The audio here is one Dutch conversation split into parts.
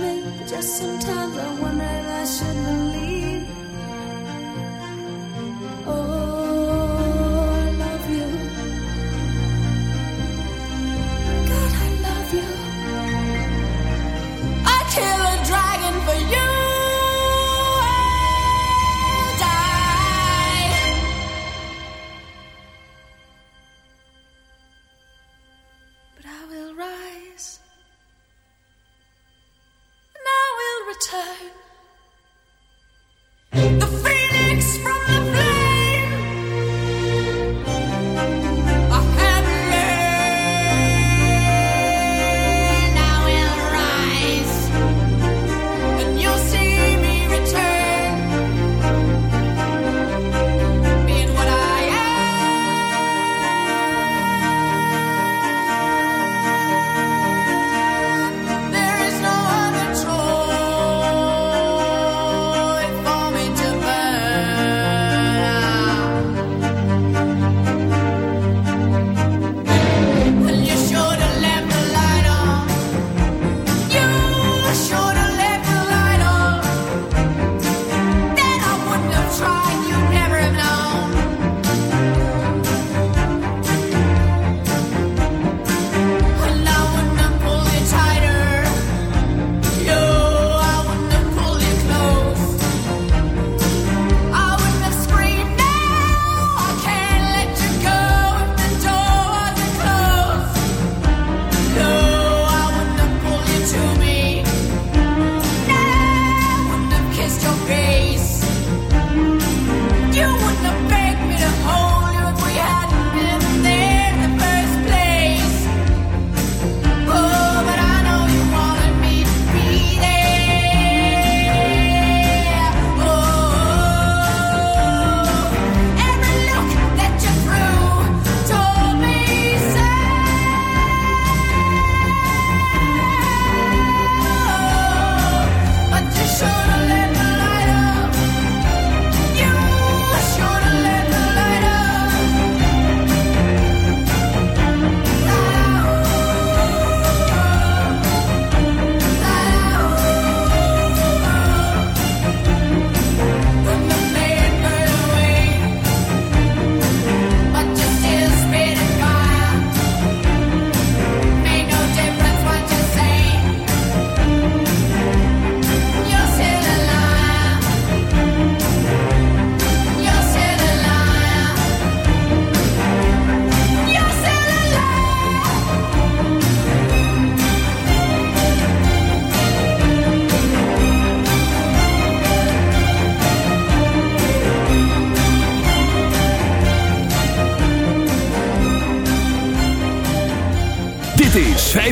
Me, just sometimes I wonder if I should believe.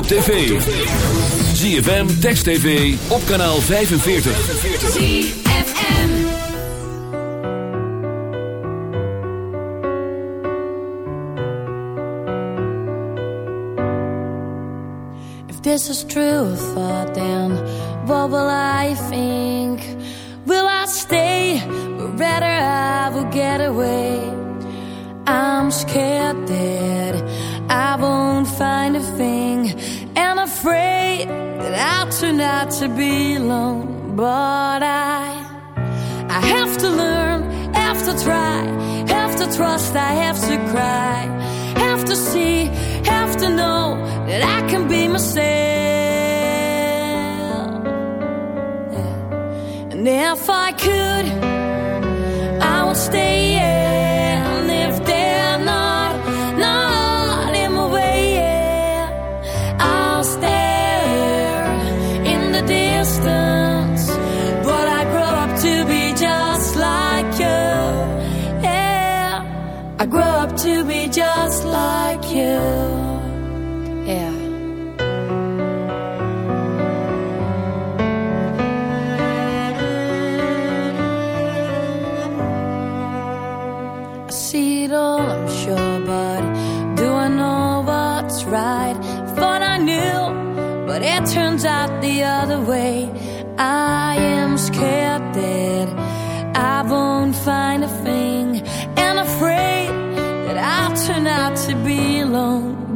op tv. ZFM, Text TV, op kanaal 45. ZFM If this is true, I thought then, what will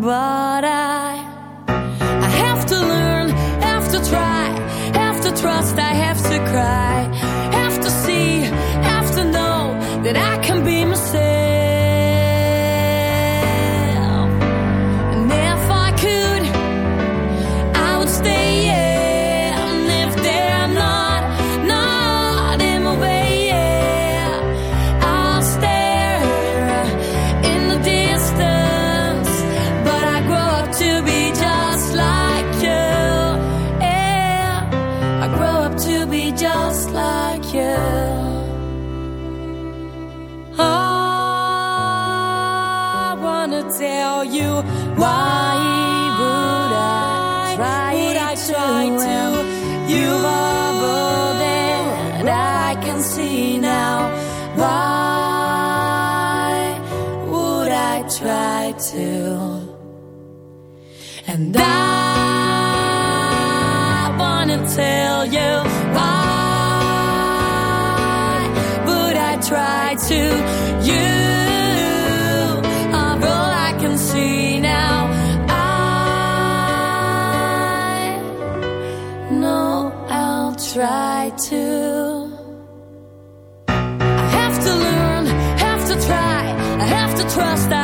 but I I have to learn, have to try, have to trust, I have to cry. you. Why But I try to you? Are all I can see now I know I'll try to. Trust I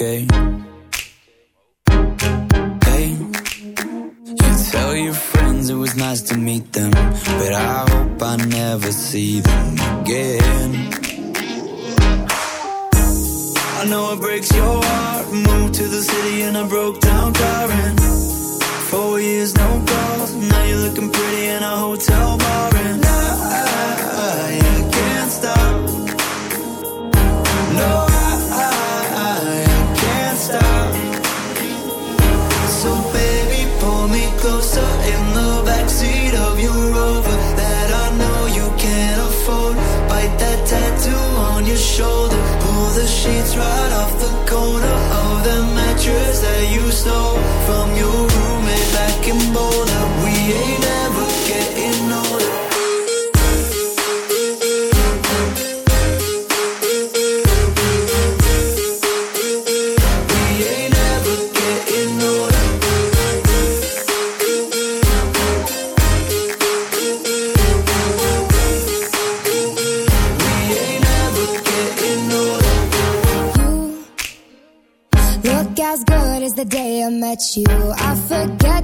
okay?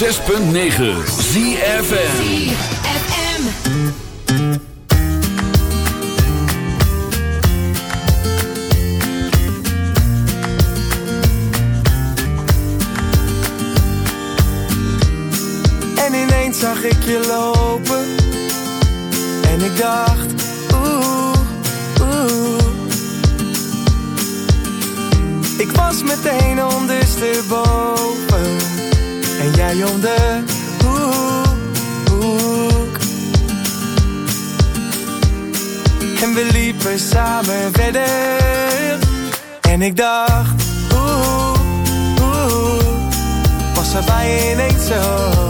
106.9 ZFN zag ik je lopen. verder. En ik dacht, oeh, oeh Was er bij ineens zo?